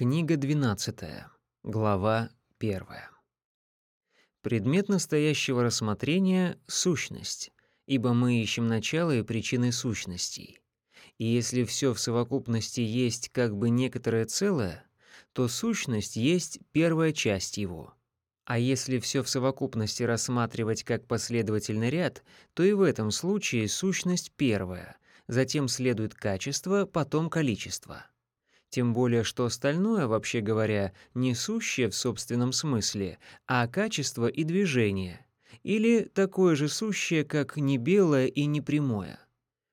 Книга 12. Глава 1. Предмет настоящего рассмотрения — сущность, ибо мы ищем начало и причины сущностей. И если все в совокупности есть как бы некоторое целое, то сущность есть первая часть его. А если все в совокупности рассматривать как последовательный ряд, то и в этом случае сущность первая, затем следует качество, потом количество. Тем более, что остальное, вообще говоря, не сущее в собственном смысле, а качество и движение. Или такое же сущее, как не белое и не прямое.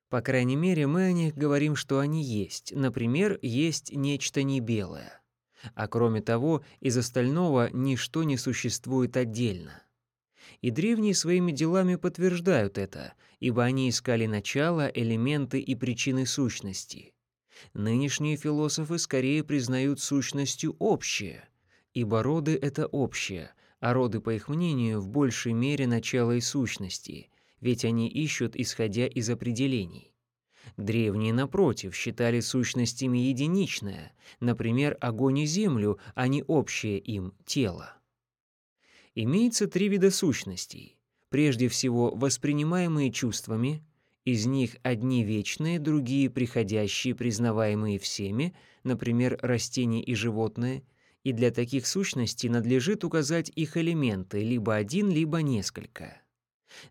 По крайней мере, мы о них говорим, что они есть. Например, есть нечто не белое. А кроме того, из остального ничто не существует отдельно. И древние своими делами подтверждают это, ибо они искали начало, элементы и причины сущности — Нынешние философы скорее признают сущностью общее, ибо роды — это общее, а роды, по их мнению, в большей мере начало и сущности, ведь они ищут, исходя из определений. Древние, напротив, считали сущностями единичное, например, огонь и землю, а не общее им тело. Имеется три вида сущностей. Прежде всего, воспринимаемые чувствами — из них одни вечные, другие приходящие, признаваемые всеми, например, растения и животные, и для таких сущностей надлежит указать их элементы, либо один, либо несколько.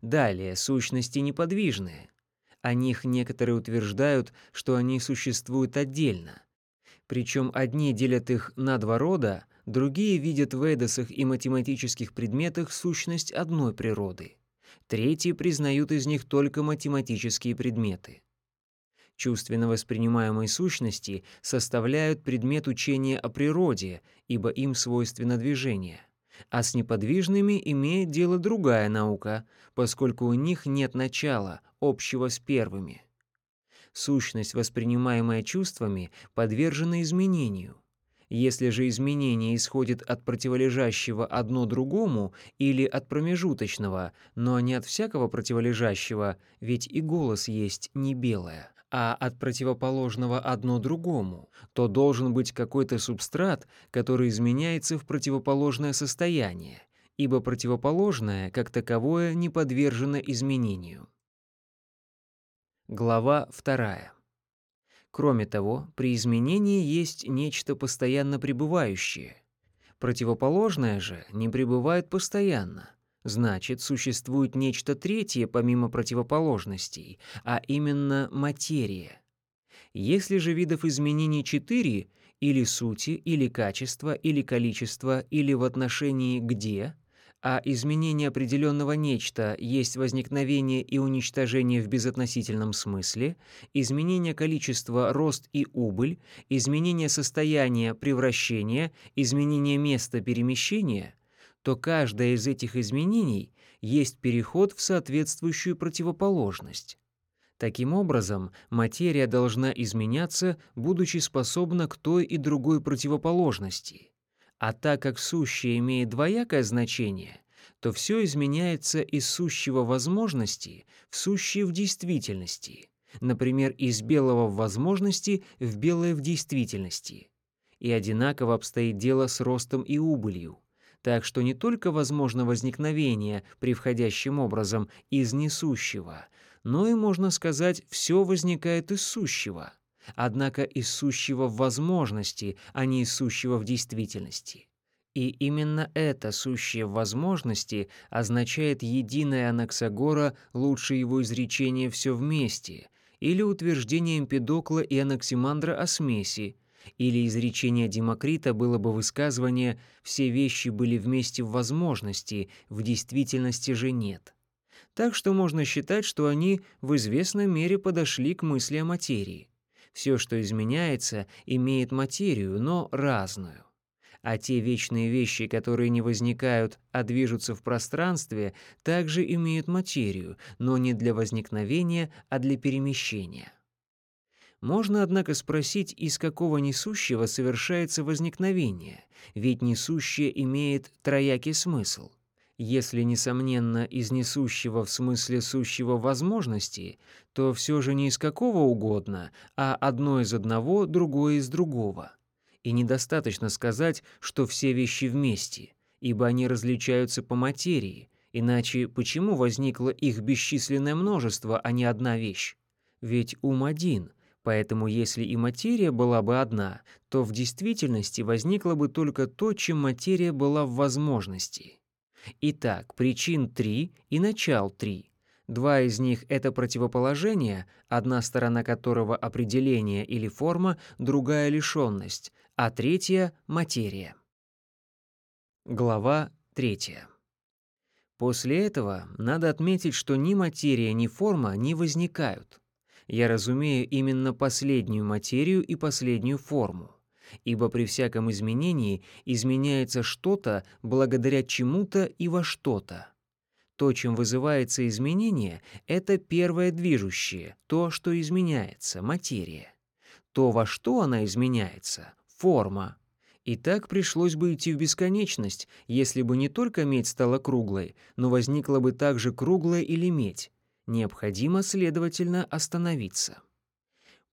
Далее, сущности неподвижные. О них некоторые утверждают, что они существуют отдельно. Причем одни делят их на два рода, другие видят в эдосах и математических предметах сущность одной природы третьи признают из них только математические предметы. Чувственно воспринимаемые сущности составляют предмет учения о природе, ибо им свойственно движение. А с неподвижными имеет дело другая наука, поскольку у них нет начала, общего с первыми. Сущность, воспринимаемая чувствами, подвержена изменению — если же изменение исходит от противолежащего одно другому или от промежуточного, но не от всякого противолежащего, ведь и голос есть не белое, а от противоположного одно другому, то должен быть какой-то субстрат, который изменяется в противоположное состояние, ибо противоположное, как таковое, не подвержено изменению. Глава вторая. Кроме того, при изменении есть нечто постоянно пребывающее. Противоположное же не пребывает постоянно. Значит, существует нечто третье помимо противоположностей, а именно материя. Если же видов изменений четыре, или сути, или качества, или количества, или в отношении «где», а изменение определенного нечто есть возникновение и уничтожение в безотносительном смысле, изменение количества рост и убыль, изменение состояния превращения, изменение места перемещения, то каждое из этих изменений есть переход в соответствующую противоположность. Таким образом, материя должна изменяться, будучи способна к той и другой противоположности — а так как сущее имеет двоякое значение, то все изменяется из сущего возможности в сущее в действительности, например, из белого в возможности в белое в действительности. И одинаково обстоит дело с ростом и убылью. Так что не только возможно возникновение превходящим образом из несущего, но и, можно сказать, все возникает из сущего — однако из сущего в возможности, а не из сущего в действительности. И именно это сущее в возможности означает единое Анаксагора лучше его изречение «все вместе», или утверждение Эмпидокла и Анаксимандра о смеси, или изречение Демокрита было бы высказывание «все вещи были вместе в возможности, в действительности же нет». Так что можно считать, что они в известной мере подошли к мысли о материи. Все, что изменяется, имеет материю, но разную. А те вечные вещи, которые не возникают, а движутся в пространстве, также имеют материю, но не для возникновения, а для перемещения. Можно, однако, спросить, из какого несущего совершается возникновение, ведь несущее имеет троякий смысл если, несомненно, из несущего в смысле сущего возможности, то все же не из какого угодно, а одно из одного, другое из другого. И недостаточно сказать, что все вещи вместе, ибо они различаются по материи, иначе почему возникло их бесчисленное множество, а не одна вещь? Ведь ум один, поэтому если и материя была бы одна, то в действительности возникло бы только то, чем материя была в возможности. Итак, причин три и начал три. Два из них — это противоположение, одна сторона которого — определение или форма, другая — лишенность, а третья — материя. Глава третья. После этого надо отметить, что ни материя, ни форма не возникают. Я разумею именно последнюю материю и последнюю форму. Ибо при всяком изменении изменяется что-то благодаря чему-то и во что-то. То, чем вызывается изменение, это первое движущее, то, что изменяется, материя. То, во что она изменяется, форма. И так пришлось бы идти в бесконечность, если бы не только медь стала круглой, но возникла бы также круглая или медь. Необходимо, следовательно, остановиться.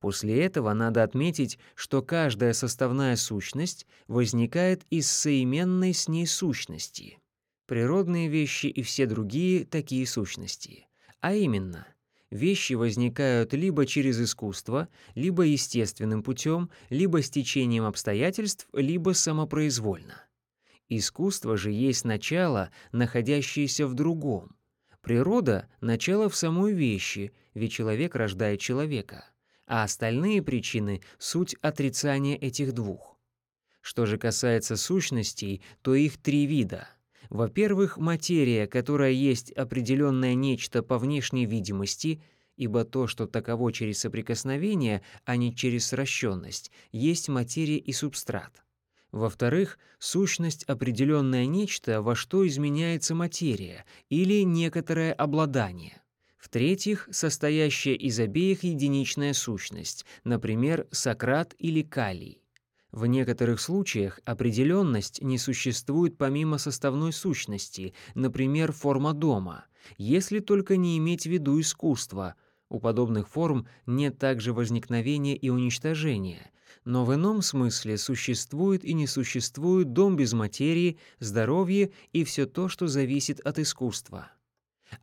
После этого надо отметить, что каждая составная сущность возникает из соименной с ней сущности. Природные вещи и все другие такие сущности. А именно, вещи возникают либо через искусство, либо естественным путем, либо с течением обстоятельств, либо самопроизвольно. Искусство же есть начало, находящееся в другом. Природа — начало в самой вещи, ведь человек рождает человека, а остальные причины — суть отрицания этих двух. Что же касается сущностей, то их три вида — во-первых, материя, которая есть определенное нечто по внешней видимости, ибо то, что таково через соприкосновение, а не через сращенность, есть материя и субстрат. Во-вторых, сущность — определенное нечто, во что изменяется материя, или некоторое обладание. В-третьих, состоящая из обеих единичная сущность, например, Сократ или Калий. В некоторых случаях определенность не существует помимо составной сущности, например, форма дома, если только не иметь в виду искусство. У подобных форм нет также возникновения и уничтожения, но в ином смысле существует и не существует дом без материи, здоровье и все то, что зависит от искусства.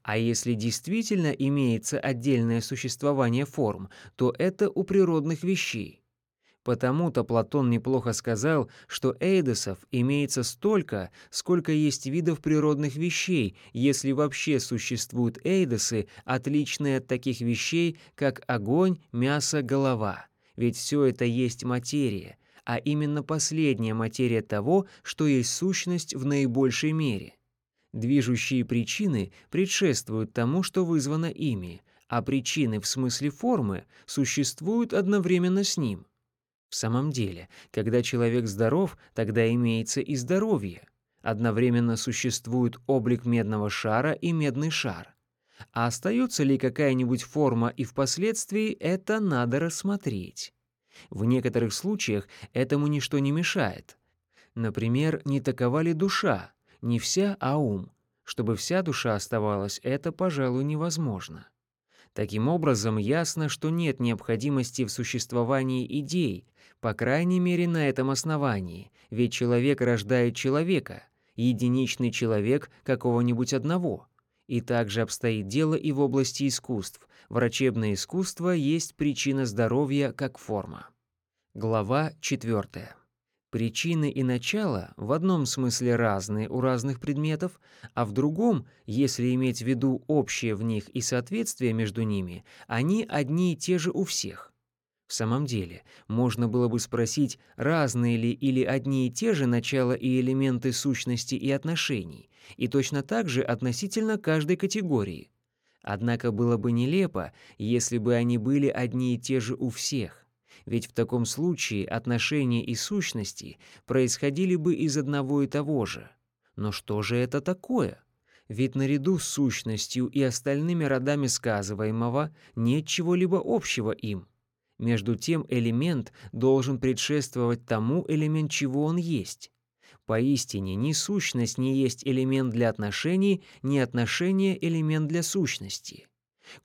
А если действительно имеется отдельное существование форм, то это у природных вещей. Потому-то Платон неплохо сказал, что эйдосов имеется столько, сколько есть видов природных вещей, если вообще существуют эйдосы, отличные от таких вещей, как огонь, мясо, голова. Ведь все это есть материя, а именно последняя материя того, что есть сущность в наибольшей мере. Движущие причины предшествуют тому, что вызвано ими, а причины в смысле формы существуют одновременно с ним. В самом деле, когда человек здоров, тогда имеется и здоровье. Одновременно существует облик медного шара и медный шар. А остается ли какая-нибудь форма и впоследствии, это надо рассмотреть. В некоторых случаях этому ничто не мешает. Например, не такова ли душа, не вся, а ум. Чтобы вся душа оставалась, это, пожалуй, невозможно. Таким образом, ясно, что нет необходимости в существовании идей, по крайней мере на этом основании, ведь человек рождает человека, единичный человек какого-нибудь одного. И также обстоит дело и в области искусств. Врачебное искусство есть причина здоровья как форма. Глава 4. Причины и начало в одном смысле разные у разных предметов, а в другом, если иметь в виду общее в них и соответствие между ними, они одни и те же у всех. В самом деле, можно было бы спросить, разные ли или одни и те же начала и элементы сущности и отношений, и точно так же относительно каждой категории. Однако было бы нелепо, если бы они были одни и те же у всех ведь в таком случае отношения и сущности происходили бы из одного и того же. Но что же это такое? Ведь наряду с сущностью и остальными родами сказываемого нет чего-либо общего им. Между тем элемент должен предшествовать тому элемент, чего он есть. Поистине, ни сущность не есть элемент для отношений, ни отношение — элемент для сущности.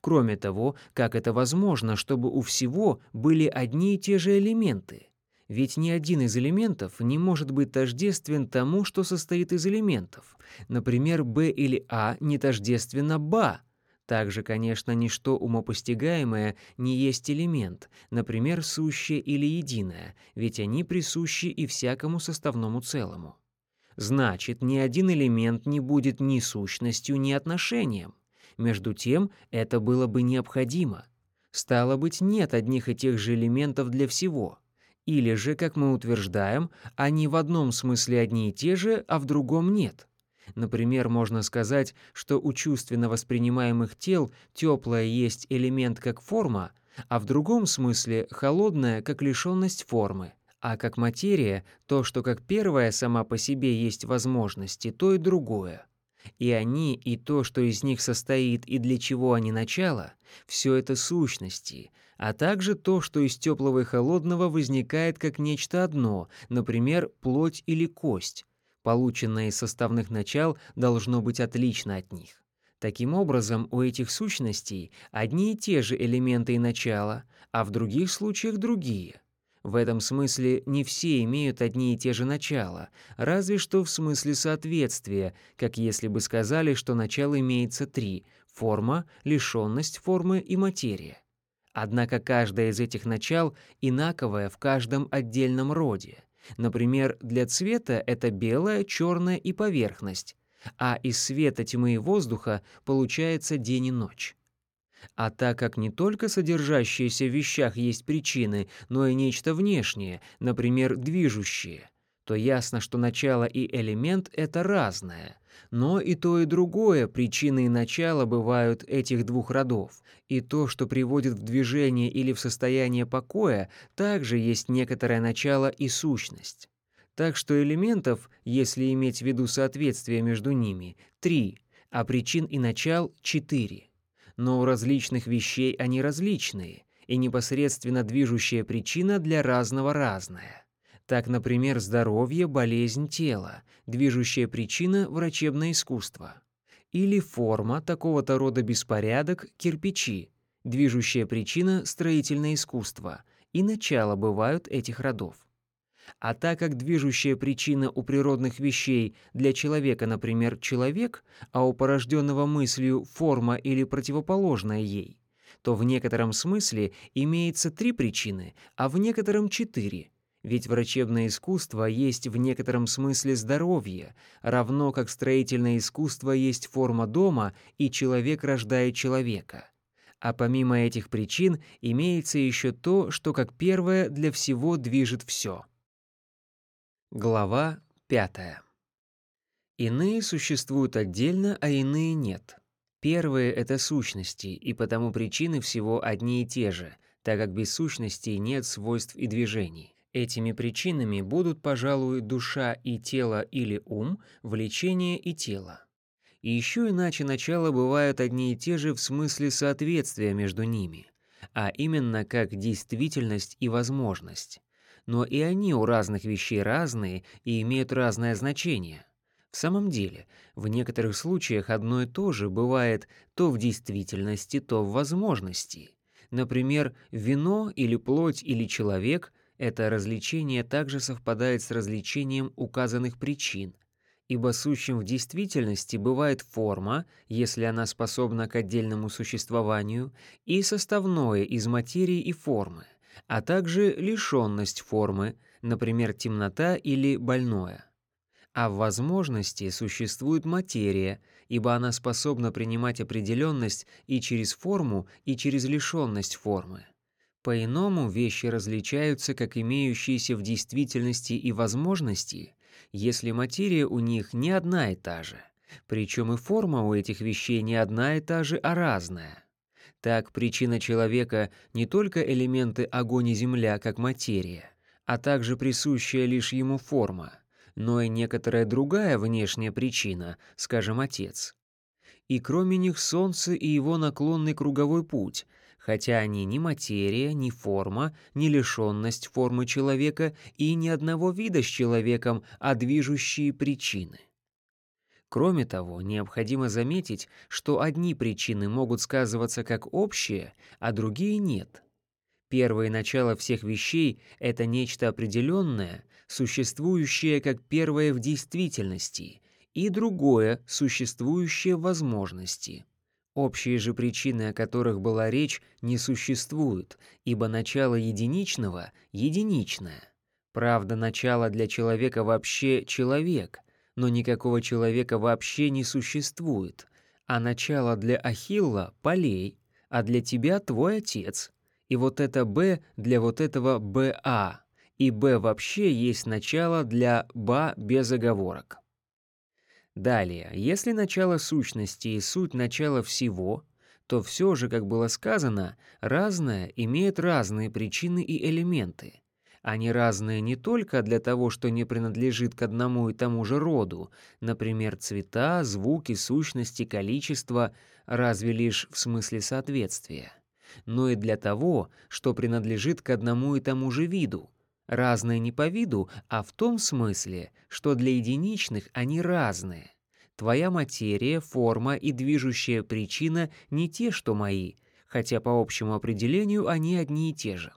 Кроме того, как это возможно, чтобы у всего были одни и те же элементы? Ведь ни один из элементов не может быть тождествен тому, что состоит из элементов. Например, B или А не тождественно БА. Также, конечно, ничто умопостигаемое не есть элемент, например, сущее или единое, ведь они присущи и всякому составному целому. Значит, ни один элемент не будет ни сущностью, ни отношением. Между тем, это было бы необходимо. Стало быть, нет одних и тех же элементов для всего. Или же, как мы утверждаем, они в одном смысле одни и те же, а в другом нет. Например, можно сказать, что у чувственно воспринимаемых тел теплое есть элемент как форма, а в другом смысле холодное как лишенность формы. А как материя, то, что как первое сама по себе есть возможности, то и другое. И они, и то, что из них состоит и для чего они начало, все это сущности, а также то, что из теплого и холодного возникает как нечто одно, например, плоть или кость. Полученное из составных начал должно быть отлично от них. Таким образом, у этих сущностей одни и те же элементы и начала, а в других случаях другие – в этом смысле не все имеют одни и те же начала, разве что в смысле соответствия, как если бы сказали, что начало имеется три – форма, лишенность формы и материя. Однако каждое из этих начал инаковое в каждом отдельном роде. Например, для цвета это белое, черное и поверхность, а из света, тьмы и воздуха получается день и ночь. А так как не только содержащиеся в вещах есть причины, но и нечто внешнее, например, движущее, то ясно, что начало и элемент — это разное. Но и то, и другое, причины и начало бывают этих двух родов. И то, что приводит в движение или в состояние покоя, также есть некоторое начало и сущность. Так что элементов, если иметь в виду соответствие между ними, три, а причин и начал — четыре но у различных вещей они различные, и непосредственно движущая причина для разного разная. Так, например, здоровье, болезнь тела, движущая причина – врачебное искусство. Или форма, такого-то рода беспорядок, кирпичи, движущая причина – строительное искусство, и начало бывают этих родов. А так как движущая причина у природных вещей для человека, например, человек, а у порожденного мыслью форма или противоположная ей, то в некотором смысле имеется три причины, а в некотором четыре. Ведь врачебное искусство есть в некотором смысле здоровье, равно как строительное искусство есть форма дома, и человек рождает человека. А помимо этих причин имеется еще то, что как первое для всего движет все. Глава 5. Иные существуют отдельно, а иные нет. Первые — это сущности, и потому причины всего одни и те же, так как без сущностей нет свойств и движений. Этими причинами будут, пожалуй, душа и тело или ум, влечение и тело. И еще иначе начала бывают одни и те же в смысле соответствия между ними, а именно как действительность и возможность но и они у разных вещей разные и имеют разное значение. В самом деле, в некоторых случаях одно и то же бывает то в действительности, то в возможности. Например, вино или плоть или человек — это развлечение также совпадает с развлечением указанных причин, ибо сущим в действительности бывает форма, если она способна к отдельному существованию, и составное из материи и формы а также лишенность формы, например, темнота или больное. А в возможности существует материя, ибо она способна принимать определенность и через форму, и через лишенность формы. По-иному вещи различаются как имеющиеся в действительности и возможности, если материя у них не одна и та же, причем и форма у этих вещей не одна и та же, а разная. Так причина человека не только элементы огонь и земля как материя, а также присущая лишь ему форма, но и некоторая другая внешняя причина, скажем, отец. И кроме них солнце и его наклонный круговой путь, хотя они ни материя, ни форма, ни лишенность формы человека и ни одного вида с человеком, а движущие причины. Кроме того, необходимо заметить, что одни причины могут сказываться как общие, а другие нет. Первое начало всех вещей — это нечто определенное, существующее как первое в действительности, и другое, существующее в возможности. Общие же причины, о которых была речь, не существуют, ибо начало единичного — единичное. Правда, начало для человека вообще человек, но никакого человека вообще не существует, а начало для Ахилла — полей, а для тебя твой отец. И вот это «Б» для вот этого «БА», и «Б» вообще есть начало для «Ба» без оговорок. Далее, если начало сущности и суть начала всего, то все же, как было сказано, разное имеет разные причины и элементы. Они разные не только для того, что не принадлежит к одному и тому же роду, например, цвета, звуки, сущности, количество, разве лишь в смысле соответствия, но и для того, что принадлежит к одному и тому же виду. Разные не по виду, а в том смысле, что для единичных они разные. Твоя материя, форма и движущая причина не те, что мои, хотя по общему определению они одни и те же.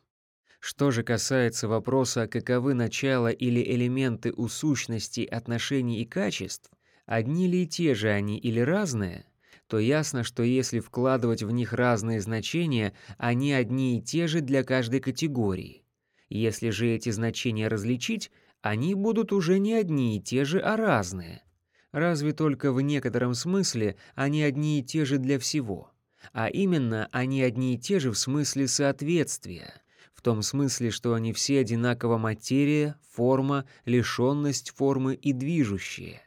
Что же касается вопроса, каковы начала или элементы у сущностей, отношений и качеств, одни ли и те же они или разные, то ясно, что если вкладывать в них разные значения, они одни и те же для каждой категории. Если же эти значения различить, они будут уже не одни и те же, а разные. Разве только в некотором смысле они одни и те же для всего. А именно, они одни и те же в смысле соответствия – в том смысле, что они все одинаково материя, форма, лишенность формы и движущие.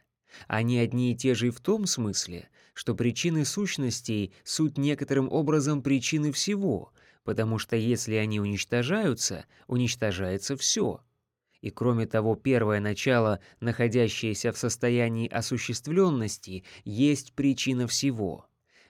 Они одни и те же и в том смысле, что причины сущностей — суть некоторым образом причины всего, потому что если они уничтожаются, уничтожается все. И кроме того, первое начало, находящееся в состоянии осуществленности, есть причина всего.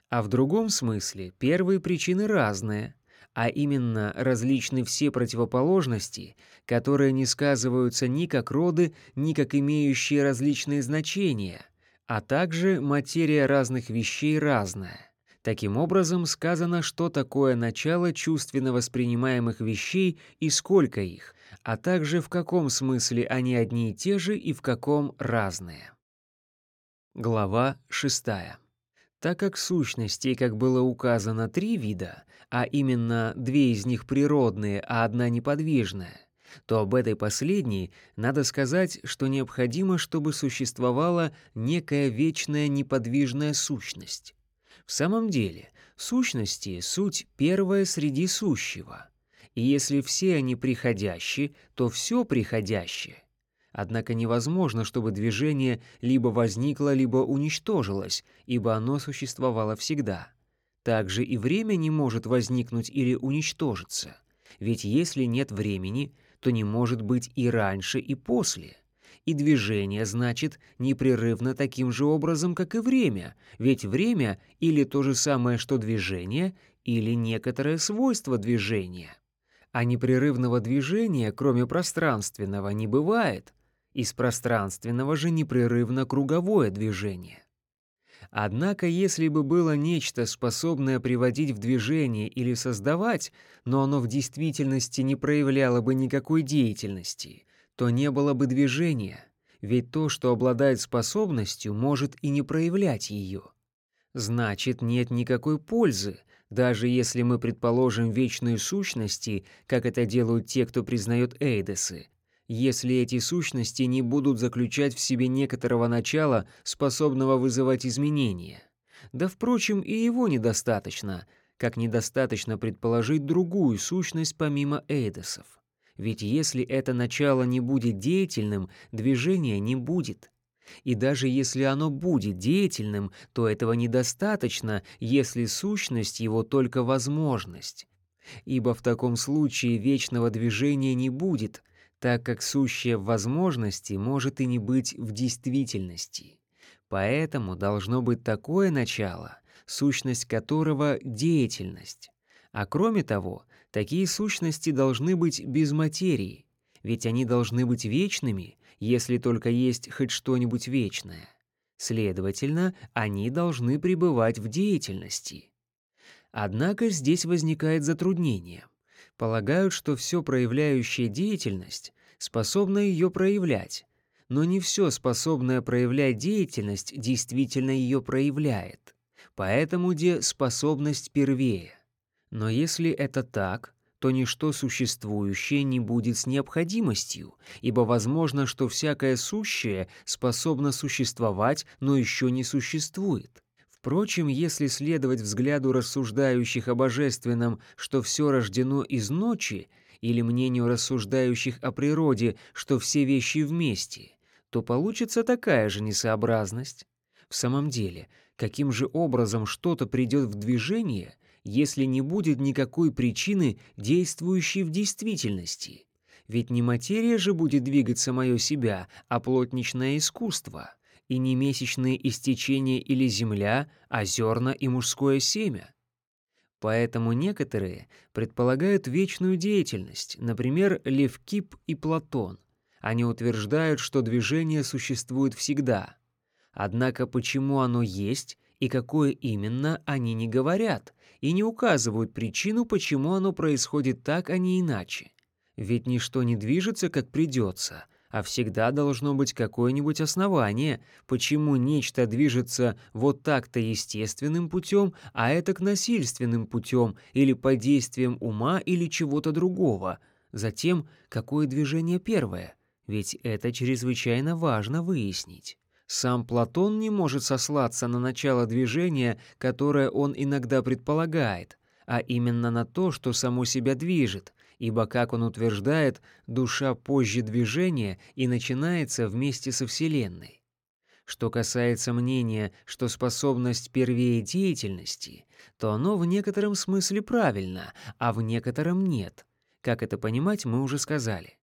А в другом смысле первые причины разные — а именно различны все противоположности, которые не сказываются ни как роды, ни как имеющие различные значения, а также материя разных вещей разная. Таким образом, сказано, что такое начало чувственно воспринимаемых вещей и сколько их, а также в каком смысле они одни и те же и в каком разные. Глава шестая. Так как сущностей, как было указано, три вида, а именно две из них природные, а одна неподвижная, то об этой последней надо сказать, что необходимо, чтобы существовала некая вечная неподвижная сущность. В самом деле, сущности — суть первая среди сущего. И если все они приходящие, то все приходящее. Однако невозможно, чтобы движение либо возникло, либо уничтожилось, ибо оно существовало всегда. Также и время не может возникнуть или уничтожиться. Ведь если нет времени, то не может быть и раньше, и после. И движение, значит, непрерывно таким же образом, как и время, ведь время или то же самое, что движение, или некоторое свойство движения. А непрерывного движения, кроме пространственного, не бывает — из пространственного же непрерывно круговое движение. Однако, если бы было нечто, способное приводить в движение или создавать, но оно в действительности не проявляло бы никакой деятельности, то не было бы движения, ведь то, что обладает способностью, может и не проявлять ее. Значит, нет никакой пользы, даже если мы предположим вечные сущности, как это делают те, кто признает эйдесы, если эти сущности не будут заключать в себе некоторого начала, способного вызывать изменения. Да, впрочем, и его недостаточно, как недостаточно предположить другую сущность помимо эйдосов. Ведь если это начало не будет деятельным, движения не будет. И даже если оно будет деятельным, то этого недостаточно, если сущность его только возможность. Ибо в таком случае вечного движения не будет — так как сущее в возможности может и не быть в действительности. Поэтому должно быть такое начало, сущность которого — деятельность. А кроме того, такие сущности должны быть без материи, ведь они должны быть вечными, если только есть хоть что-нибудь вечное. Следовательно, они должны пребывать в деятельности. Однако здесь возникает затруднение — Полагают, что все проявляющая деятельность способна ее проявлять, но не все способное проявлять деятельность действительно ее проявляет. Поэтому где способность первее. Но если это так, то ничто существующее не будет с необходимостью, ибо возможно, что всякое сущее способно существовать, но еще не существует. Впрочем, если следовать взгляду рассуждающих о божественном, что все рождено из ночи, или мнению рассуждающих о природе, что все вещи вместе, то получится такая же несообразность. В самом деле, каким же образом что-то придет в движение, если не будет никакой причины, действующей в действительности? Ведь не материя же будет двигать самое себя, а плотничное искусство, и не месячные истечения или земля, а зерна и мужское семя. Поэтому некоторые предполагают вечную деятельность, например, Левкип и Платон. Они утверждают, что движение существует всегда. Однако почему оно есть и какое именно, они не говорят и не указывают причину, почему оно происходит так, а не иначе. Ведь ничто не движется, как придется, а всегда должно быть какое-нибудь основание, почему нечто движется вот так-то естественным путем, а это к насильственным путем или под действием ума или чего-то другого. Затем, какое движение первое? Ведь это чрезвычайно важно выяснить. Сам Платон не может сослаться на начало движения, которое он иногда предполагает, а именно на то, что само себя движет, ибо, как он утверждает, душа позже движения и начинается вместе со Вселенной. Что касается мнения, что способность первее деятельности, то оно в некотором смысле правильно, а в некотором нет. Как это понимать, мы уже сказали.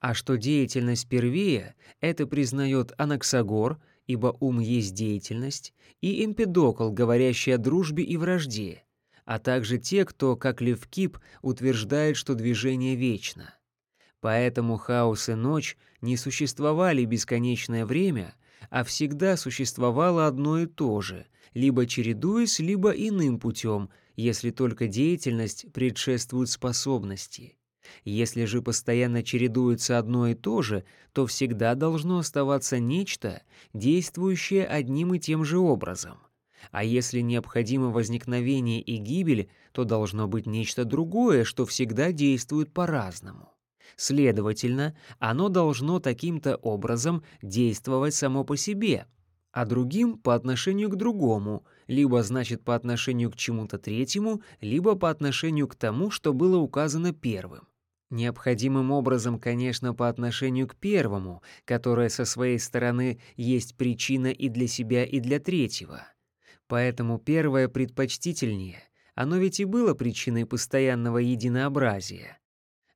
А что деятельность первее, это признает Анаксагор, ибо ум есть деятельность, и Эмпедокл, говорящий о дружбе и вражде, а также те, кто, как Левкип, утверждает, что движение вечно. Поэтому хаос и ночь не существовали бесконечное время, а всегда существовало одно и то же, либо чередуясь, либо иным путем, если только деятельность предшествует способности. Если же постоянно чередуется одно и то же, то всегда должно оставаться нечто, действующее одним и тем же образом. А если необходимо возникновение и гибель, то должно быть нечто другое, что всегда действует по-разному. Следовательно, оно должно таким-то образом действовать само по себе, а другим по отношению к другому, либо значит по отношению к чему-то третьему, либо по отношению к тому, что было указано первым. Необходимым образом, конечно, по отношению к первому, которое со своей стороны есть причина и для себя, и для третьего. Поэтому первое предпочтительнее, оно ведь и было причиной постоянного единообразия.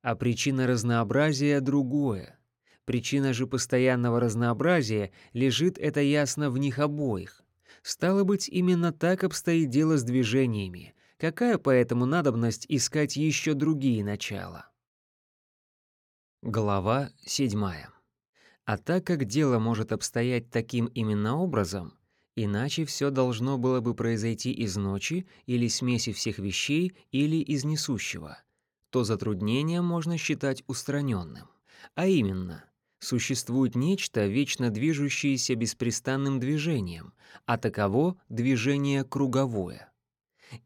А причина разнообразия — другое. Причина же постоянного разнообразия лежит, это ясно, в них обоих. Стало быть, именно так обстоит дело с движениями. Какая поэтому надобность искать еще другие начала? Глава 7. А так как дело может обстоять таким именно образом, Иначе все должно было бы произойти из ночи или смеси всех вещей или из несущего. То затруднение можно считать устраненным. А именно, существует нечто, вечно движущееся беспрестанным движением, а таково движение круговое.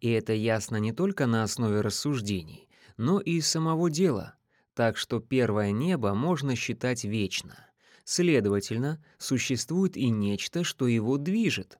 И это ясно не только на основе рассуждений, но и самого дела, так что первое небо можно считать вечно — Следовательно, существует и нечто, что его движет.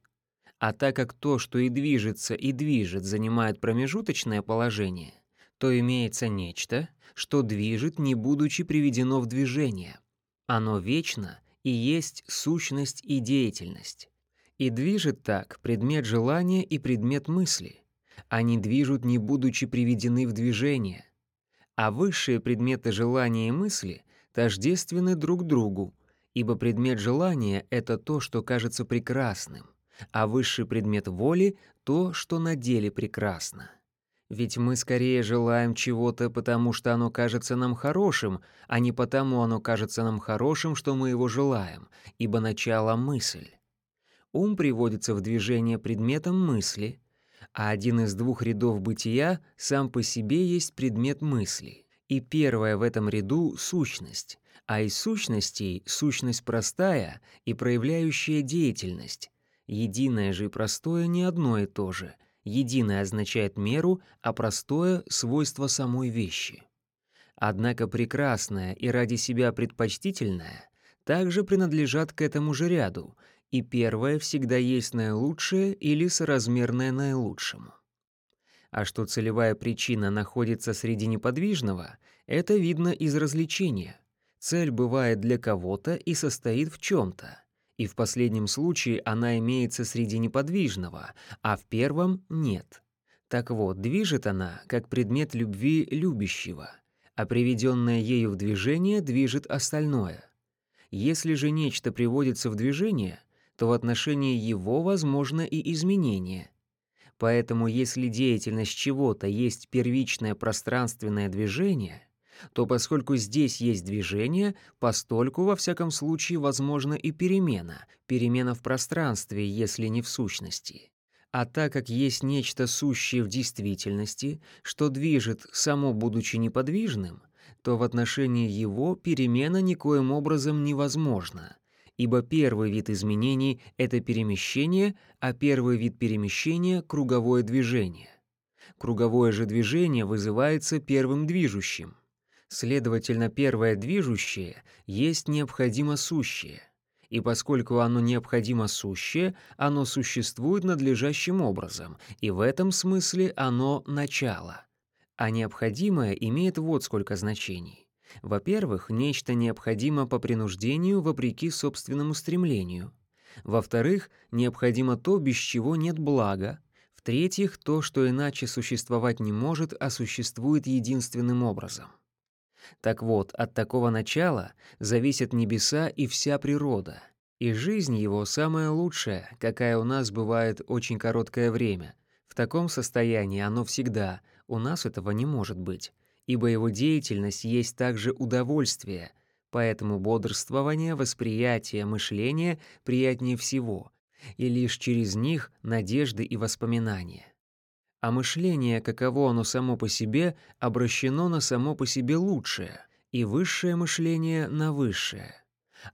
А так как то, что и движется, и движет, занимает промежуточное положение, то имеется нечто, что движет, не будучи приведено в движение. Оно вечно и есть сущность и деятельность. И движет так предмет желания и предмет мысли. Они движут, не будучи приведены в движение. А высшие предметы желания и мысли тождественны друг другу, ибо предмет желания — это то, что кажется прекрасным, а высший предмет воли — то, что на деле прекрасно. Ведь мы скорее желаем чего-то, потому что оно кажется нам хорошим, а не потому оно кажется нам хорошим, что мы его желаем, ибо начало — мысль. Ум приводится в движение предметом мысли, А один из двух рядов бытия сам по себе есть предмет мысли. И первое в этом ряду — сущность, а из сущностей — сущность простая и проявляющая деятельность. Единое же и простое не одно и то же. Единое означает меру, а простое — свойство самой вещи. Однако прекрасное и ради себя предпочтительное также принадлежат к этому же ряду, и первое всегда есть наилучшее или соразмерное наилучшему. А что целевая причина находится среди неподвижного, это видно из развлечения. Цель бывает для кого-то и состоит в чем-то. И в последнем случае она имеется среди неподвижного, а в первом — нет. Так вот, движет она, как предмет любви любящего, а приведенное ею в движение движет остальное — если же нечто приводится в движение, то в отношении его возможно и изменение. Поэтому если деятельность чего-то есть первичное пространственное движение, то поскольку здесь есть движение, постольку во всяком случае возможна и перемена, перемена в пространстве, если не в сущности. А так как есть нечто сущее в действительности, что движет само будучи неподвижным — то в отношении его перемена никоим образом невозможна, ибо первый вид изменений — это перемещение, а первый вид перемещения — круговое движение. Круговое же движение вызывается первым движущим. Следовательно, первое движущее есть необходимо сущее. И поскольку оно необходимо сущее, оно существует надлежащим образом, и в этом смысле оно — начало — а необходимое имеет вот сколько значений. Во-первых, нечто необходимо по принуждению вопреки собственному стремлению. Во-вторых, необходимо то, без чего нет блага. В-третьих, то, что иначе существовать не может, а существует единственным образом. Так вот, от такого начала зависят небеса и вся природа. И жизнь его самая лучшая, какая у нас бывает очень короткое время. В таком состоянии оно всегда — у нас этого не может быть, ибо его деятельность есть также удовольствие, поэтому бодрствование, восприятие, мышление приятнее всего, и лишь через них надежды и воспоминания. А мышление, каково оно само по себе, обращено на само по себе лучшее, и высшее мышление на высшее.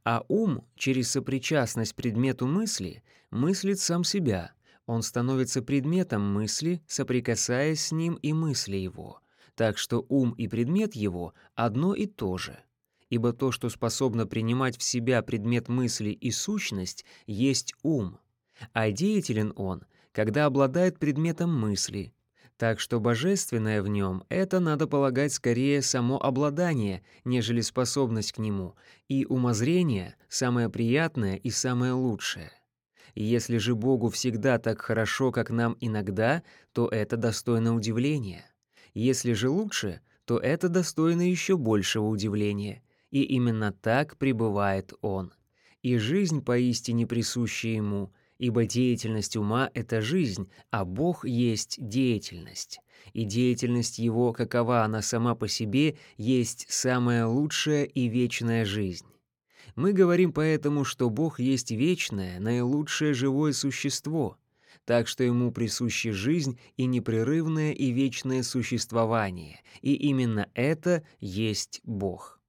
А ум через сопричастность предмету мысли мыслит сам себя — он становится предметом мысли, соприкасаясь с ним и мысли его, так что ум и предмет его одно и то же. Ибо то, что способно принимать в себя предмет мысли и сущность, есть ум, а деятелен он, когда обладает предметом мысли, так что божественное в нем — это, надо полагать, скорее само обладание, нежели способность к нему, и умозрение — самое приятное и самое лучшее. Если же Богу всегда так хорошо, как нам иногда, то это достойно удивления. Если же лучше, то это достойно еще большего удивления. И именно так пребывает Он. И жизнь поистине присуща Ему, ибо деятельность ума — это жизнь, а Бог есть деятельность. И деятельность Его, какова она сама по себе, есть самая лучшая и вечная жизнь. Мы говорим поэтому, что Бог есть вечное, наилучшее живое существо, так что ему присуща жизнь и непрерывное и вечное существование, и именно это есть Бог.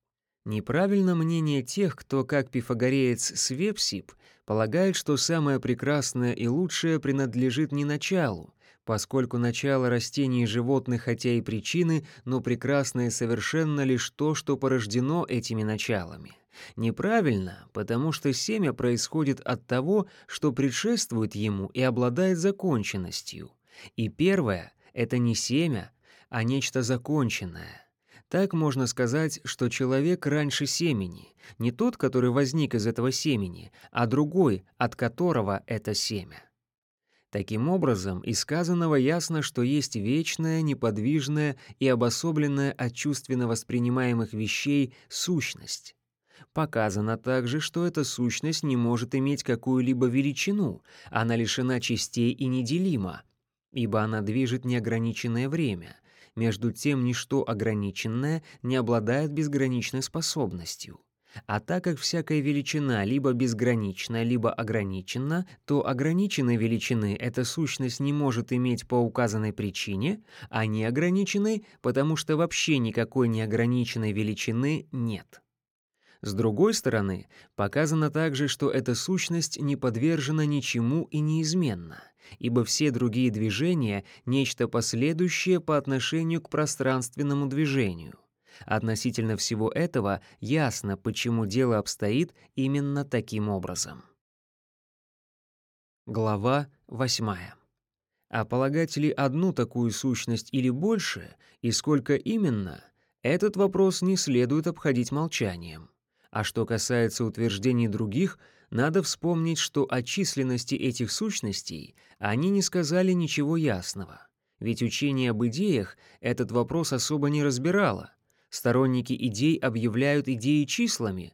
Неправильно мнение тех, кто, как пифагореец Свепсип, полагает, что самое прекрасное и лучшее принадлежит не началу, поскольку начало растений и животных хотя и причины, но прекрасное совершенно лишь то, что порождено этими началами. Неправильно, потому что семя происходит от того, что предшествует ему и обладает законченностью. И первое — это не семя, а нечто законченное. Так можно сказать, что человек раньше семени, не тот, который возник из этого семени, а другой, от которого это семя. Таким образом, из сказанного ясно, что есть вечная, неподвижная и обособленная от чувственно воспринимаемых вещей сущность. Показано также, что эта сущность не может иметь какую-либо величину, она лишена частей и неделима, ибо она движет неограниченное время. Между тем, ничто ограниченное не обладает безграничной способностью. А так как всякая величина либо безгранична, либо ограничена, то ограниченной величины эта сущность не может иметь по указанной причине, а неограниченной, потому что вообще никакой неограниченной величины нет. С другой стороны, показано также, что эта сущность не подвержена ничему и неизменна, ибо все другие движения — нечто последующее по отношению к пространственному движению. Относительно всего этого ясно, почему дело обстоит именно таким образом. Глава 8. А полагать ли одну такую сущность или больше, и сколько именно, этот вопрос не следует обходить молчанием. А что касается утверждений других, надо вспомнить, что о численности этих сущностей они не сказали ничего ясного. Ведь учение об идеях этот вопрос особо не разбирало. Сторонники идей объявляют идеи числами,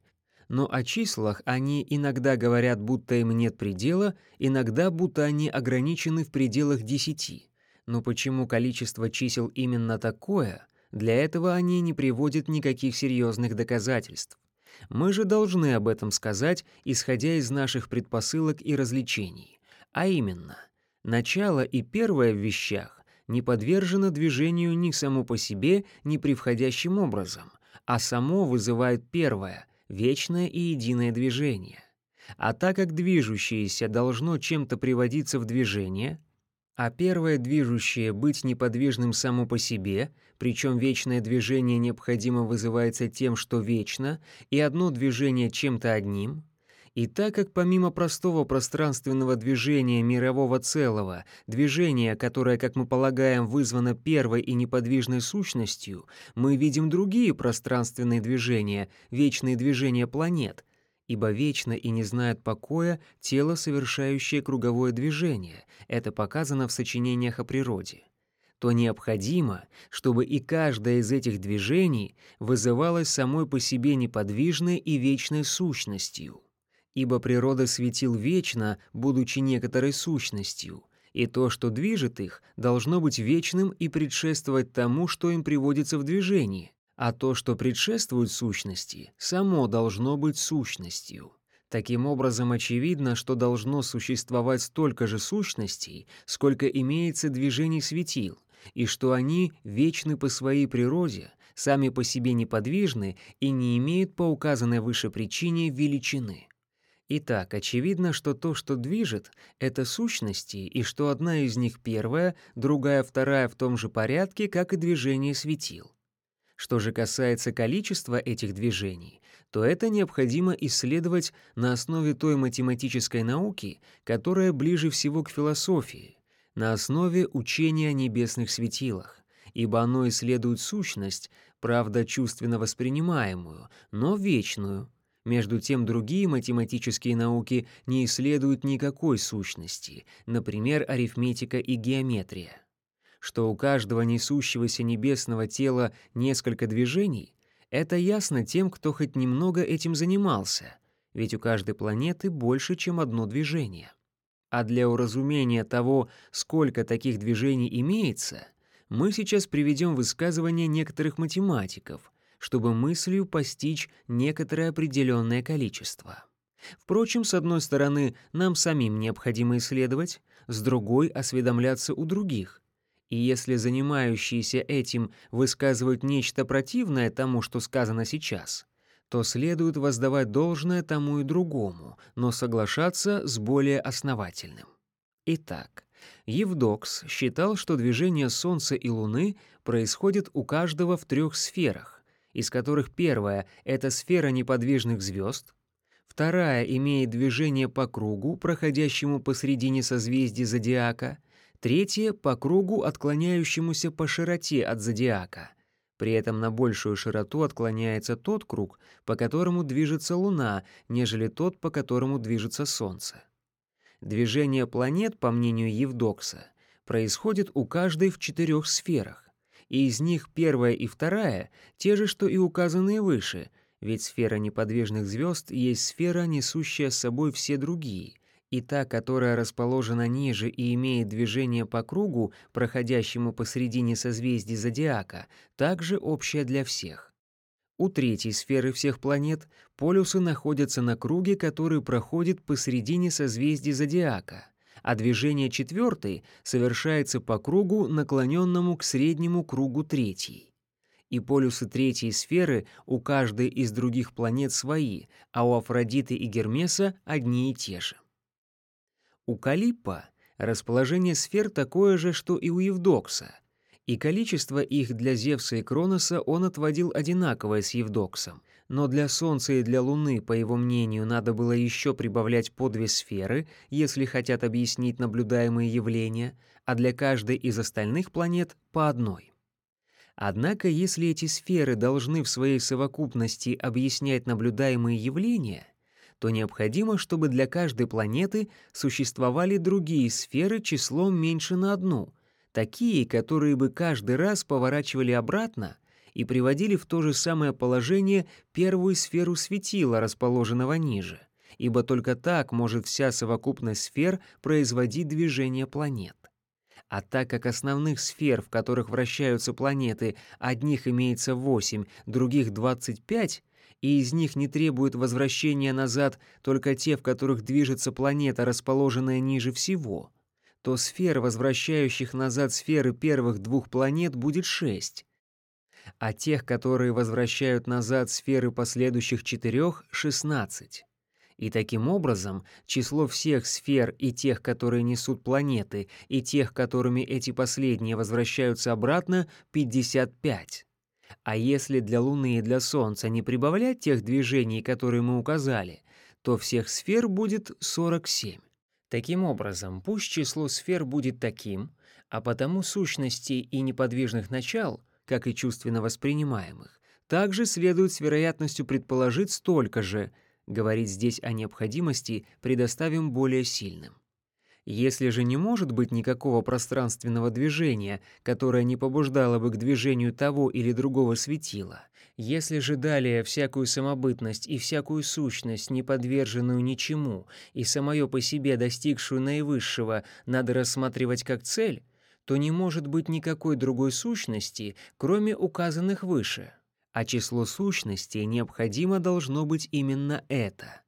но о числах они иногда говорят, будто им нет предела, иногда будто они ограничены в пределах десяти. Но почему количество чисел именно такое, для этого они не приводят никаких серьезных доказательств. Мы же должны об этом сказать, исходя из наших предпосылок и развлечений. А именно, начало и первое в вещах не подвержено движению ни само по себе, ни превходящим образом, а само вызывает первое, вечное и единое движение. А так как движущееся должно чем-то приводиться в движение, а первое движущее быть неподвижным само по себе, причем вечное движение необходимо вызывается тем, что вечно, и одно движение чем-то одним, и так как помимо простого пространственного движения мирового целого, движения, которое, как мы полагаем, вызвано первой и неподвижной сущностью, мы видим другие пространственные движения, вечные движения планет, ибо вечно и не знает покоя тело, совершающее круговое движение, это показано в сочинениях о природе, то необходимо, чтобы и каждое из этих движений вызывалось самой по себе неподвижной и вечной сущностью. Ибо природа светил вечно, будучи некоторой сущностью, и то, что движет их, должно быть вечным и предшествовать тому, что им приводится в движение, а то, что предшествует сущности, само должно быть сущностью. Таким образом, очевидно, что должно существовать столько же сущностей, сколько имеется движений светил, и что они вечны по своей природе, сами по себе неподвижны и не имеют по указанной выше причине величины. Итак, очевидно, что то, что движет, это сущности, и что одна из них первая, другая вторая в том же порядке, как и движение светил. Что же касается количества этих движений, то это необходимо исследовать на основе той математической науки, которая ближе всего к философии, на основе учения о небесных светилах, ибо оно исследует сущность, правда чувственно воспринимаемую, но вечную. Между тем другие математические науки не исследуют никакой сущности, например, арифметика и геометрия что у каждого несущегося небесного тела несколько движений, это ясно тем, кто хоть немного этим занимался, ведь у каждой планеты больше, чем одно движение. А для уразумения того, сколько таких движений имеется, мы сейчас приведем высказывания некоторых математиков, чтобы мыслью постичь некоторое определенное количество. Впрочем, с одной стороны, нам самим необходимо исследовать, с другой — осведомляться у других, и если занимающиеся этим высказывают нечто противное тому, что сказано сейчас, то следует воздавать должное тому и другому, но соглашаться с более основательным. Итак, Евдокс считал, что движение Солнца и Луны происходит у каждого в трех сферах, из которых первая — это сфера неподвижных звезд, вторая имеет движение по кругу, проходящему посредине созвездия зодиака — третье — по кругу, отклоняющемуся по широте от зодиака. При этом на большую широту отклоняется тот круг, по которому движется Луна, нежели тот, по которому движется Солнце. Движение планет, по мнению Евдокса, происходит у каждой в четырех сферах, и из них первая и вторая — те же, что и указанные выше, ведь сфера неподвижных звезд есть сфера, несущая с собой все другие — и та, которая расположена ниже и имеет движение по кругу, проходящему посредине созвездий зодиака, также общая для всех. У третьей сферы всех планет полюсы находятся на круге, который проходит посередине созвездия зодиака, а движение четвертой совершается по кругу, наклоненному к среднему кругу третьей. И полюсы третьей сферы у каждой из других планет свои, а у Афродиты и Гермеса одни и те же. У Калиппа расположение сфер такое же, что и у Евдокса — и количество их для Зевса и Кроноса он отводил одинаковое с Евдоксом. Но для Солнца и для Луны, по его мнению, надо было еще прибавлять по две сферы, если хотят объяснить наблюдаемые явления, а для каждой из остальных планет — по одной. Однако, если эти сферы должны в своей совокупности объяснять наблюдаемые явления, то необходимо, чтобы для каждой планеты существовали другие сферы числом меньше на одну, такие, которые бы каждый раз поворачивали обратно и приводили в то же самое положение первую сферу светила, расположенного ниже, ибо только так может вся совокупность сфер производить движение планет. А так как основных сфер, в которых вращаются планеты, одних имеется 8, других 25, и из них не требует возвращения назад только те, в которых движется планета, расположенная ниже всего — то сфер, возвращающих назад сферы первых двух планет, будет шесть, а тех, которые возвращают назад сферы последующих четырех — шестнадцать. И таким образом число всех сфер и тех, которые несут планеты, и тех, которыми эти последние возвращаются обратно, 55. А если для Луны и для Солнца не прибавлять тех движений, которые мы указали, то всех сфер будет 47. Таким образом, пусть число сфер будет таким, а потому сущности и неподвижных начал, как и чувственно воспринимаемых, также следует с вероятностью предположить столько же, говорить здесь о необходимости предоставим более сильным. Если же не может быть никакого пространственного движения, которое не побуждало бы к движению того или другого светила, если же далее всякую самобытность и всякую сущность, не подверженную ничему, и самое по себе достигшую наивысшего, надо рассматривать как цель, то не может быть никакой другой сущности, кроме указанных выше. А число сущностей необходимо должно быть именно это —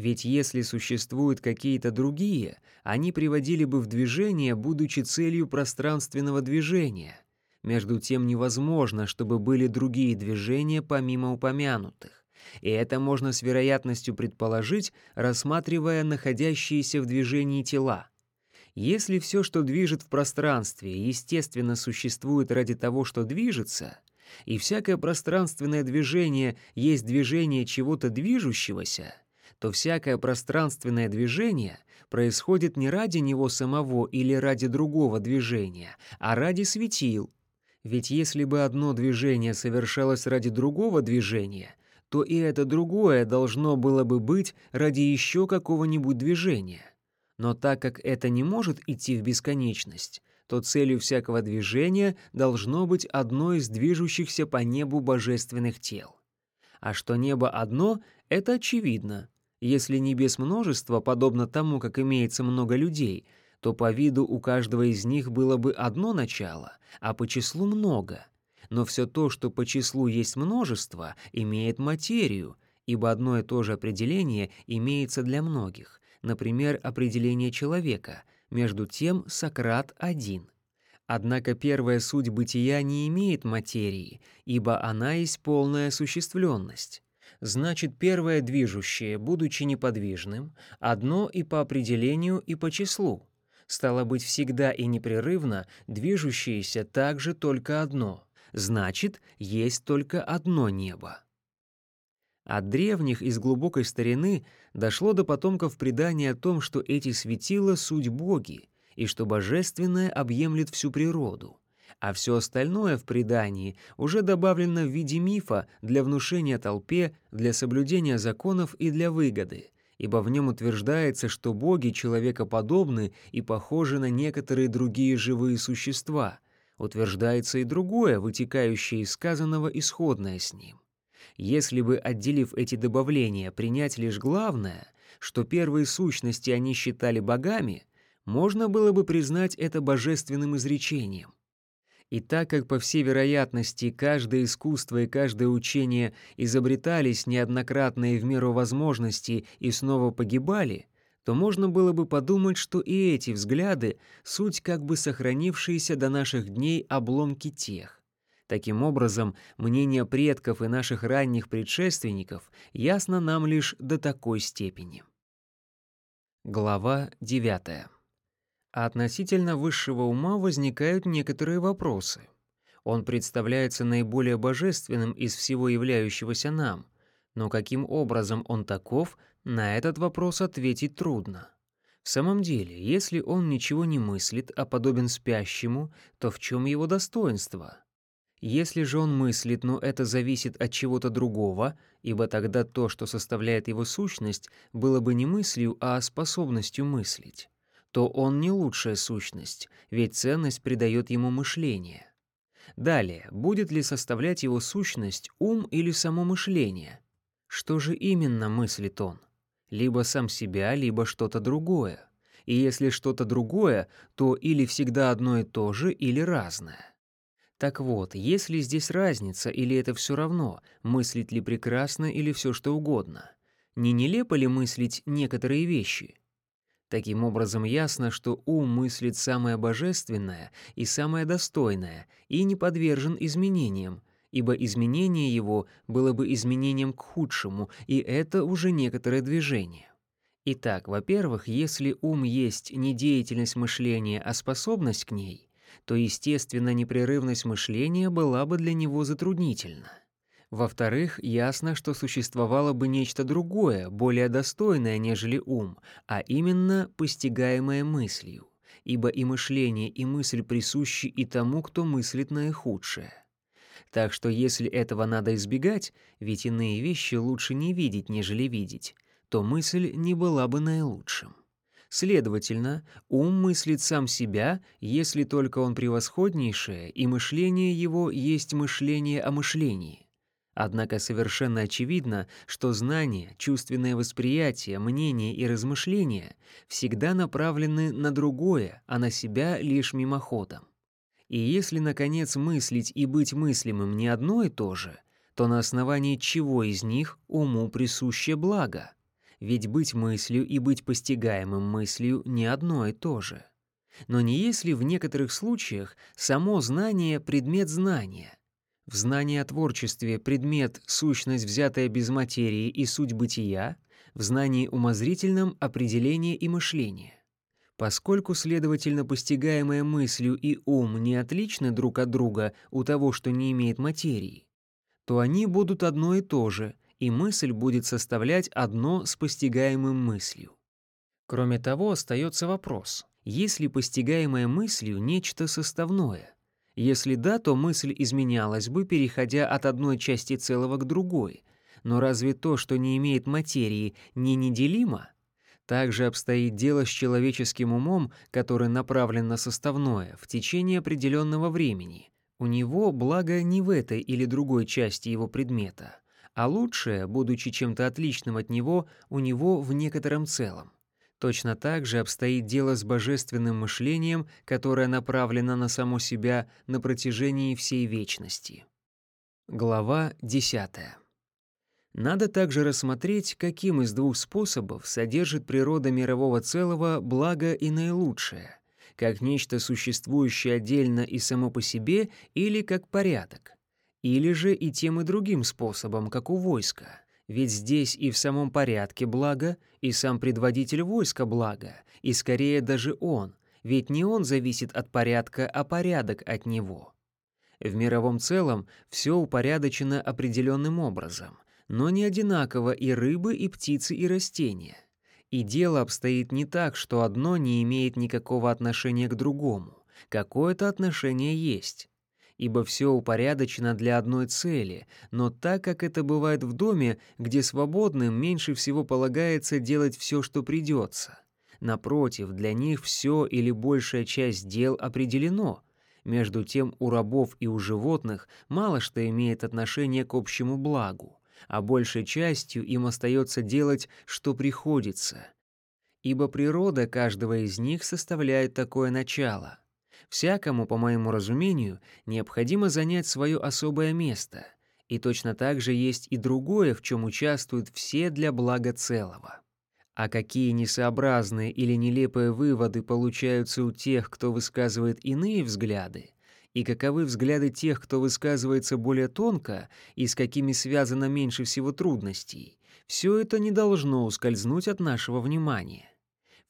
ведь если существуют какие-то другие, они приводили бы в движение, будучи целью пространственного движения. Между тем невозможно, чтобы были другие движения помимо упомянутых. И это можно с вероятностью предположить, рассматривая находящиеся в движении тела. Если все, что движет в пространстве, естественно существует ради того, что движется, и всякое пространственное движение есть движение чего-то движущегося — то всякое пространственное движение происходит не ради него самого или ради другого движения, а ради светил. Ведь если бы одно движение совершалось ради другого движения, то и это другое должно было бы быть ради еще какого-нибудь движения. Но так как это не может идти в бесконечность, то целью всякого движения должно быть одно из движущихся по небу божественных тел. А что небо одно — это очевидно — если небес множество, подобно тому, как имеется много людей, то по виду у каждого из них было бы одно начало, а по числу много. Но все то, что по числу есть множество, имеет материю, ибо одно и то же определение имеется для многих. Например, определение человека, между тем Сократ один. Однако первая суть бытия не имеет материи, ибо она есть полная осуществленность значит первое движущее, будучи неподвижным, одно и по определению, и по числу. Стало быть, всегда и непрерывно движущееся также только одно, значит, есть только одно небо. От древних из глубокой старины дошло до потомков предания о том, что эти светила — суть боги, и что божественное объемлет всю природу а все остальное в предании уже добавлено в виде мифа для внушения толпе, для соблюдения законов и для выгоды, ибо в нем утверждается, что боги человекоподобны и похожи на некоторые другие живые существа. Утверждается и другое, вытекающее из сказанного исходное с ним. Если бы, отделив эти добавления, принять лишь главное, что первые сущности они считали богами, можно было бы признать это божественным изречением. И так как, по всей вероятности, каждое искусство и каждое учение изобретались неоднократно и в меру возможностей и снова погибали, то можно было бы подумать, что и эти взгляды — суть как бы сохранившиеся до наших дней обломки тех. Таким образом, мнение предков и наших ранних предшественников ясно нам лишь до такой степени. Глава 9. А относительно высшего ума возникают некоторые вопросы. Он представляется наиболее божественным из всего являющегося нам, но каким образом он таков, на этот вопрос ответить трудно. В самом деле, если он ничего не мыслит, а подобен спящему, то в чем его достоинство? Если же он мыслит, но это зависит от чего-то другого, ибо тогда то, что составляет его сущность, было бы не мыслью, а способностью мыслить, то он не лучшая сущность, ведь ценность придает ему мышление. Далее, будет ли составлять его сущность ум или само мышление? Что же именно мыслит он? Либо сам себя, либо что-то другое. И если что-то другое, то или всегда одно и то же, или разное. Так вот, есть ли здесь разница или это все равно, мыслить ли прекрасно или все что угодно? Не нелепо ли мыслить некоторые вещи? Таким образом, ясно, что ум мыслит самое божественное и самое достойное и не подвержен изменениям, ибо изменение его было бы изменением к худшему, и это уже некоторое движение. Итак, во-первых, если ум есть не деятельность мышления, а способность к ней — то, естественно, непрерывность мышления была бы для него затруднительна. Во-вторых, ясно, что существовало бы нечто другое, более достойное, нежели ум, а именно постигаемое мыслью, ибо и мышление, и мысль присущи и тому, кто мыслит наихудшее. Так что если этого надо избегать, ведь иные вещи лучше не видеть, нежели видеть, то мысль не была бы наилучшим. Следовательно, ум мыслит сам себя, если только он превосходнейшее, и мышление его есть мышление о мышлении. Однако совершенно очевидно, что знание, чувственное восприятие, мнение и размышления всегда направлены на другое, а на себя лишь мимоходом. И если, наконец, мыслить и быть мыслимым не одно и то же, то на основании чего из них уму присуще благо — ведь быть мыслью и быть постигаемым мыслью не одно и то же. Но не есть ли в некоторых случаях само знание — предмет знания? В знании о творчестве предмет — сущность, взятая без материи и суть бытия, в знании умозрительном — определение и мышление. Поскольку, следовательно, постигаемое мыслью и ум не отличны друг от друга у того, что не имеет материи, то они будут одно и то же, и мысль будет составлять одно с постигаемым мыслью. Кроме того, остается вопрос, есть ли постигаемое мыслью нечто составное? Если да, то мысль изменялась бы, переходя от одной части целого к другой. Но разве то, что не имеет материи, не неделимо? Также обстоит дело с человеческим умом, который направлен на составное в течение определенного времени. У него благо не в этой или другой части его предмета, а лучшее, будучи чем-то отличным от него, у него в некотором целом. Точно так же обстоит дело с божественным мышлением, которое направлено на само себя на протяжении всей вечности. Глава 10. Надо также рассмотреть, каким из двух способов содержит природа мирового целого благо и наилучшее, как нечто существующее отдельно и само по себе или как порядок. Или же и тем и другим способом, как у войска. Ведь здесь и в самом порядке благо, и сам предводитель войска благо, и скорее даже он, ведь не он зависит от порядка, а порядок от него. В мировом целом все упорядочено определенным образом, но не одинаково и рыбы, и птицы, и растения. И дело обстоит не так, что одно не имеет никакого отношения к другому. Какое-то отношение есть ибо все упорядочено для одной цели, но так как это бывает в доме, где свободным меньше всего полагается делать все, что придется. Напротив, для них все или большая часть дел определено. Между тем у рабов и у животных мало что имеет отношение к общему благу, а большей частью им остается делать, что приходится. Ибо природа каждого из них составляет такое начало — Всякому, по моему разумению, необходимо занять свое особое место, и точно так же есть и другое, в чем участвуют все для блага целого. А какие несообразные или нелепые выводы получаются у тех, кто высказывает иные взгляды, и каковы взгляды тех, кто высказывается более тонко и с какими связано меньше всего трудностей, все это не должно ускользнуть от нашего внимания.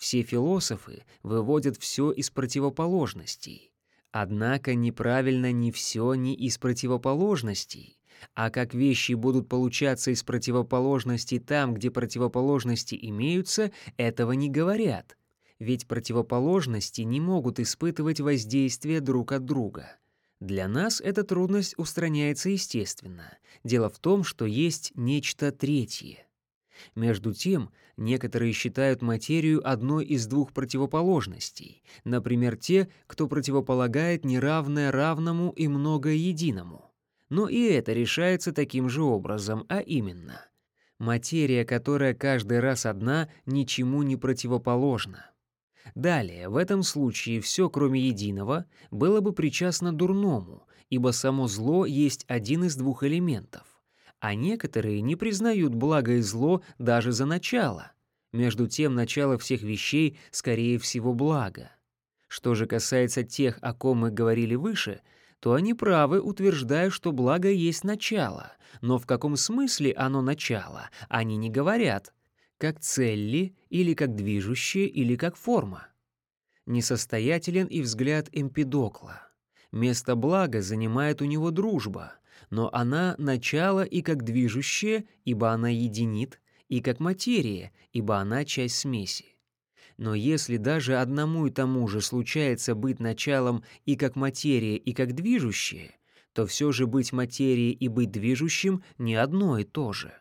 Все философы выводят все из противоположностей. Однако неправильно не все не из противоположностей, а как вещи будут получаться из противоположностей там, где противоположности имеются, этого не говорят. Ведь противоположности не могут испытывать воздействие друг от друга. Для нас эта трудность устраняется естественно. Дело в том, что есть нечто третье. Между тем, некоторые считают материю одной из двух противоположностей, например, те, кто противополагает неравное равному и многое единому. Но и это решается таким же образом, а именно — материя, которая каждый раз одна, ничему не противоположна. Далее, в этом случае все, кроме единого, было бы причастно дурному, ибо само зло есть один из двух элементов а некоторые не признают благо и зло даже за начало. Между тем, начало всех вещей, скорее всего, благо. Что же касается тех, о ком мы говорили выше, то они правы, утверждая, что благо есть начало, но в каком смысле оно начало, они не говорят, как цель ли, или как движущее, или как форма. Несостоятелен и взгляд Эмпидокла. Место блага занимает у него дружба — но она — начало и как движущее, ибо она единит, и как материя, ибо она часть смеси. Но если даже одному и тому же случается быть началом и как материя, и как движущее, то все же быть материей и быть движущим не одно и то же.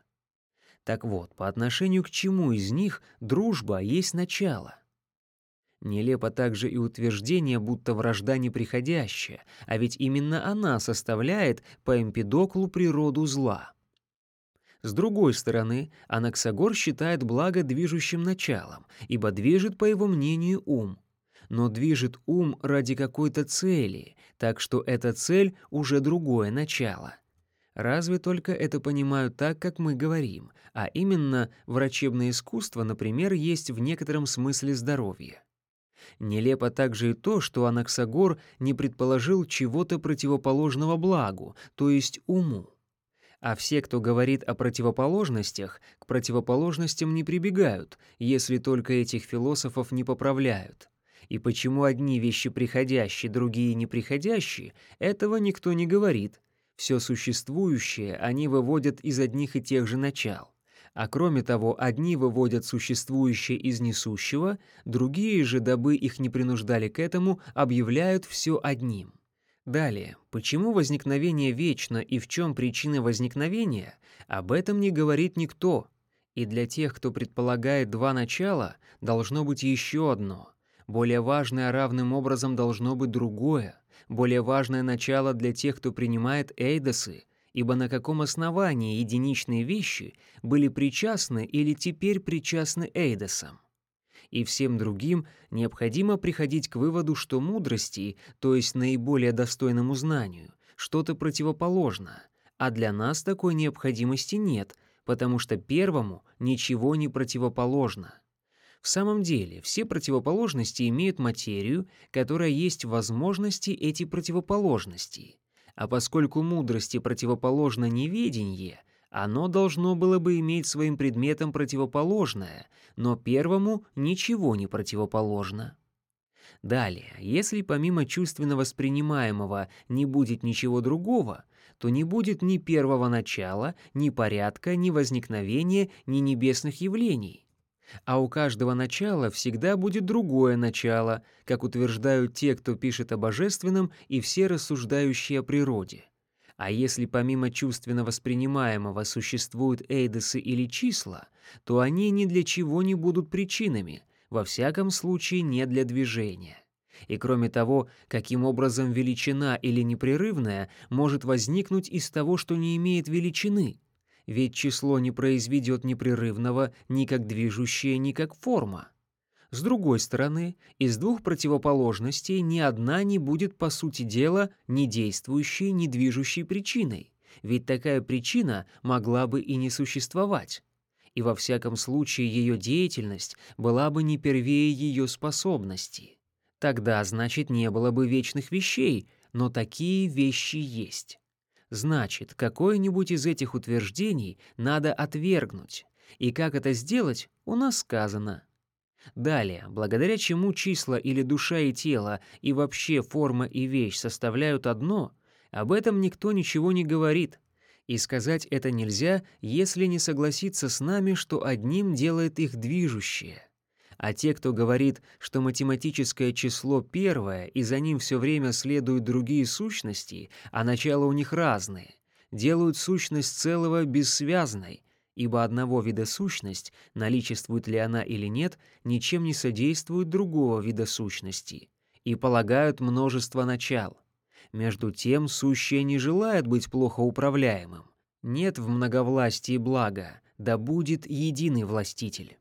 Так вот, по отношению к чему из них дружба есть начало? Нелепо также и утверждение, будто вражда неприходящая, а ведь именно она составляет по Эмпидоклу природу зла. С другой стороны, Анаксагор считает благо движущим началом, ибо движет, по его мнению, ум. Но движет ум ради какой-то цели, так что эта цель уже другое начало. Разве только это понимают так, как мы говорим, а именно врачебное искусство, например, есть в некотором смысле здоровье. Нелепо также и то, что Анаксагор не предположил чего-то противоположного благу, то есть уму. А все, кто говорит о противоположностях, к противоположностям не прибегают, если только этих философов не поправляют. И почему одни вещи приходящие, другие неприходящие, этого никто не говорит. Все существующее они выводят из одних и тех же начал. А кроме того, одни выводят существующее из несущего, другие же, дабы их не принуждали к этому, объявляют все одним. Далее, почему возникновение вечно и в чем причина возникновения, об этом не говорит никто. И для тех, кто предполагает два начала, должно быть еще одно. Более важное равным образом должно быть другое. Более важное начало для тех, кто принимает эйдосы, ибо на каком основании единичные вещи были причастны или теперь причастны Эйдосам. И всем другим необходимо приходить к выводу, что мудрости, то есть наиболее достойному знанию, что-то противоположно, а для нас такой необходимости нет, потому что первому ничего не противоположно. В самом деле, все противоположности имеют материю, которая есть возможности эти противоположности. А поскольку мудрости противоположно неведенье, оно должно было бы иметь своим предметом противоположное, но первому ничего не противоположно. Далее, если помимо чувственно воспринимаемого не будет ничего другого, то не будет ни первого начала, ни порядка, ни возникновения, ни небесных явлений. А у каждого начала всегда будет другое начало, как утверждают те, кто пишет о божественном и все рассуждающие о природе. А если помимо чувственно воспринимаемого существуют эйдосы или числа, то они ни для чего не будут причинами, во всяком случае не для движения. И кроме того, каким образом величина или непрерывная может возникнуть из того, что не имеет величины – ведь число не произведет непрерывного ни как движущее, ни как форма. С другой стороны, из двух противоположностей ни одна не будет, по сути дела, ни действующей, ни движущей причиной, ведь такая причина могла бы и не существовать. И во всяком случае ее деятельность была бы не первее ее способностей. Тогда, значит, не было бы вечных вещей, но такие вещи есть. Значит, какое-нибудь из этих утверждений надо отвергнуть. И как это сделать, у нас сказано. Далее, благодаря чему числа или душа и тело, и вообще форма и вещь составляют одно, об этом никто ничего не говорит. И сказать это нельзя, если не согласиться с нами, что одним делает их движущее. А те, кто говорит, что математическое число первое, и за ним все время следуют другие сущности, а начало у них разные, делают сущность целого бессвязной, ибо одного вида сущность, наличествует ли она или нет, ничем не содействует другого вида сущности, и полагают множество начал. Между тем сущее не желает быть плохо управляемым. Нет в многовластии блага, да будет единый властитель.